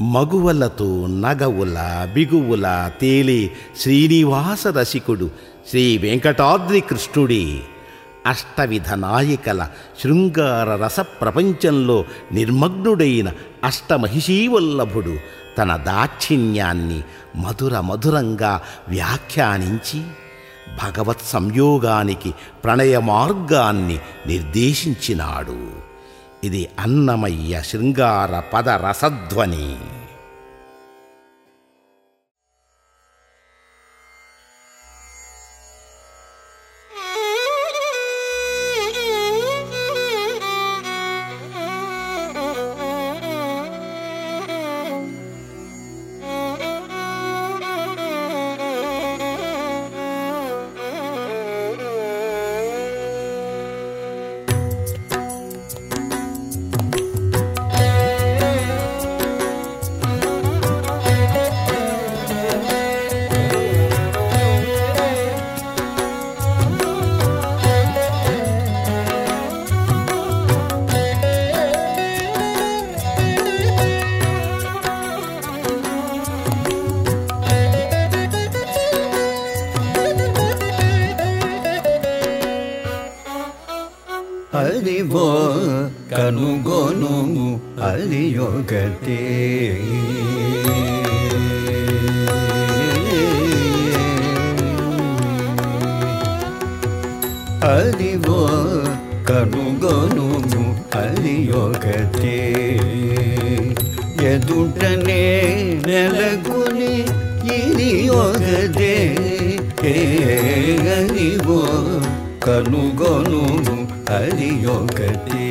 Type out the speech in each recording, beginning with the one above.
మగువలతో నగవుల బిగువుల తేలి శ్రీనివాస రసికుడు శ్రీ వెంకటాద్రి కృష్ణుడి. అష్టవిధ నాయకల శృంగార రస ప్రపంచంలో నిర్మగ్నుడైన అష్టమహిషీవల్లభుడు తన దాక్షిణ్యాన్ని మధుర మధురంగా వ్యాఖ్యానించి భగవత్ సంయోగానికి ప్రణయ మార్గాన్ని నిర్దేశించినాడు. ఇది అన్నమయ్య శృంగార పద రసధ్వని. അനുഗുണമു അറിയുകത്തേ അറിവോ കനുഗുണമു അറിയുകത്തേ എതുടനെ നിലകുലി ഇരിയോഗതേ അറിവോ കനുഗുണമു ఒకటే అదివో కనుగొను అది ఒకటే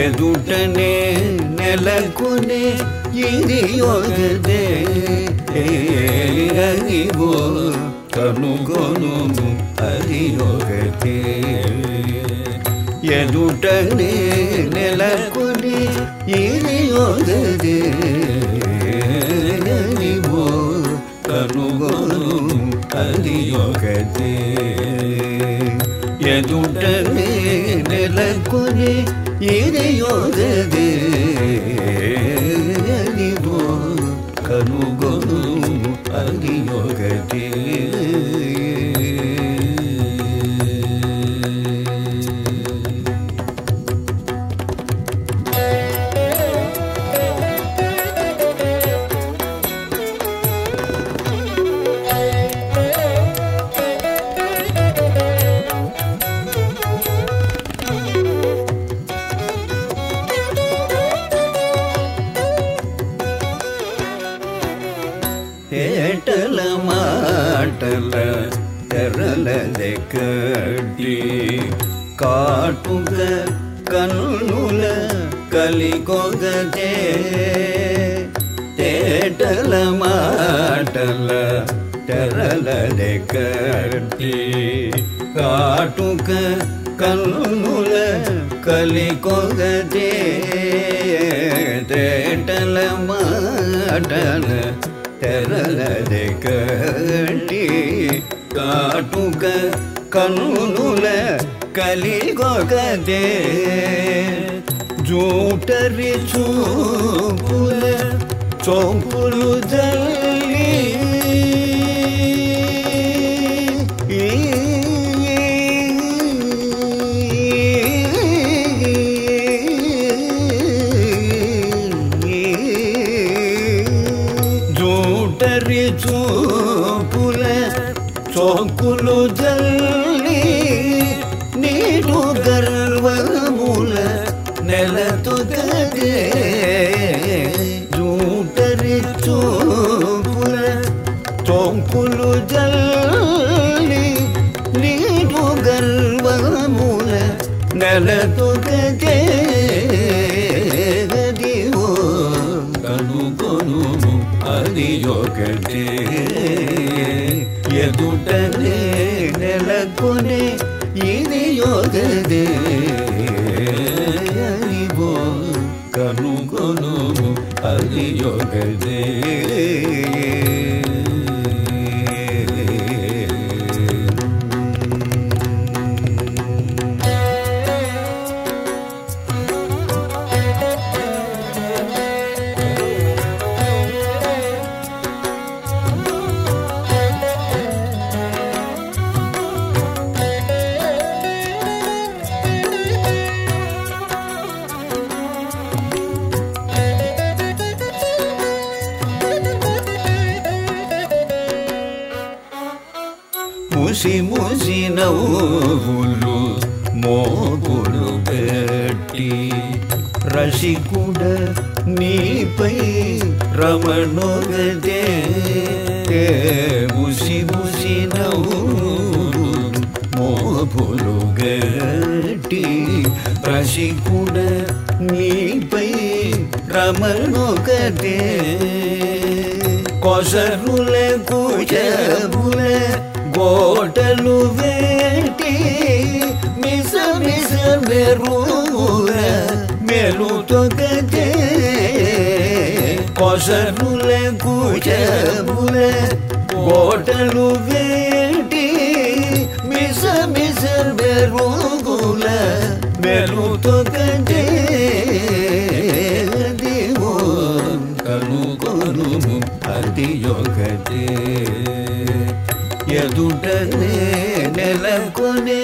ఎదుటనే నెలకొని ఇది ఒకటే అదివో కనుగొను అది ఒకటే ఎదుటనే నెలకొని ఇది ఒకటే అదివో కనుగొను అది ಎದುಡನೆ ನೆಲಕೊನೆ ಎರೆಯೋದದೆ கேரளதை கேட்டி காட்டுக கண்ணுல கலி கொகதே தேட்டல மாட்டல தெரளதை கேட்டி காட்டுக கண்ணுல கலி கொகதே தேட்டல மாட்டல தெரளதை கேட்டி ಕಾಟುಕ ಕನುನುಲ ಕಲಿಗೊಗದೆ ಜೋಟರಿ ಚೂಪುಲ ಚೋಪುಲು ಜಲ చోకులు జల్లి నీడు గర్వముల నెలతుగదే జూటరి చూపుల చోకులు జల్లి నీడు గర్వముల నెలతుగదే గదివో కనుకొను అది ఒకటే योग दे మూసి ముసి నవ్వులు మోగుడు పెట్టి రసికుడ నీపై రమణోగదే. ముసి ముసి నవ్వులు మోపులు గట్టి. రసికుడ నీపై రమణోగదే. కొసరుల కూజబుల కొసరుల కూజబుల గోటలు వేటి మిస మిస మెరుగుల మెలుతో గదే దేవో కనుగొనుము అది ఒకటే ఎదుటనే నెలకొనే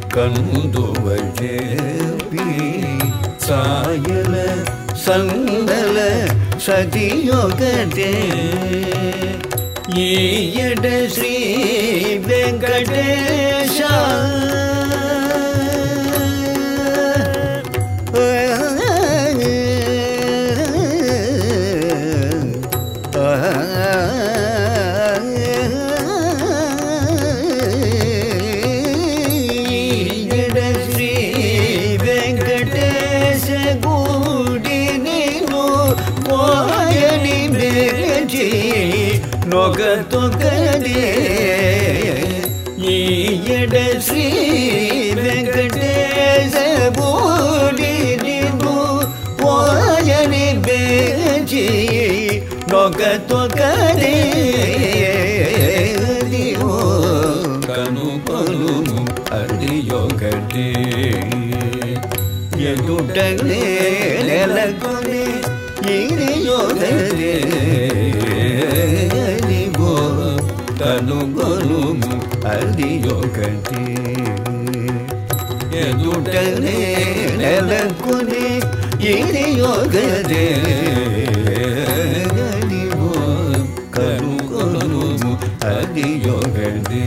ಕಂದುವ ಜೇಪಿ ಸಾಯಲ ಸಂದಲ ಸತಿಯೊಗದೆ ಈಯಡ ಶ್ರೀ ವೆಂಕಟೇಶ ಎದುಟನೆ ನೆಲಕೊನೆ ಇಳಿಯೋದನೆ ನಿಗೋ ತನುಗೊಲು ಅದಿಯೋಗನೆ ಎದುಟನೆ ನೆಲಕೊನೆ ಇಳಿಯೋಗನೆ ನಿಗೋ ಕನುಗೊಲು ಅದಿಯೋಗನೆ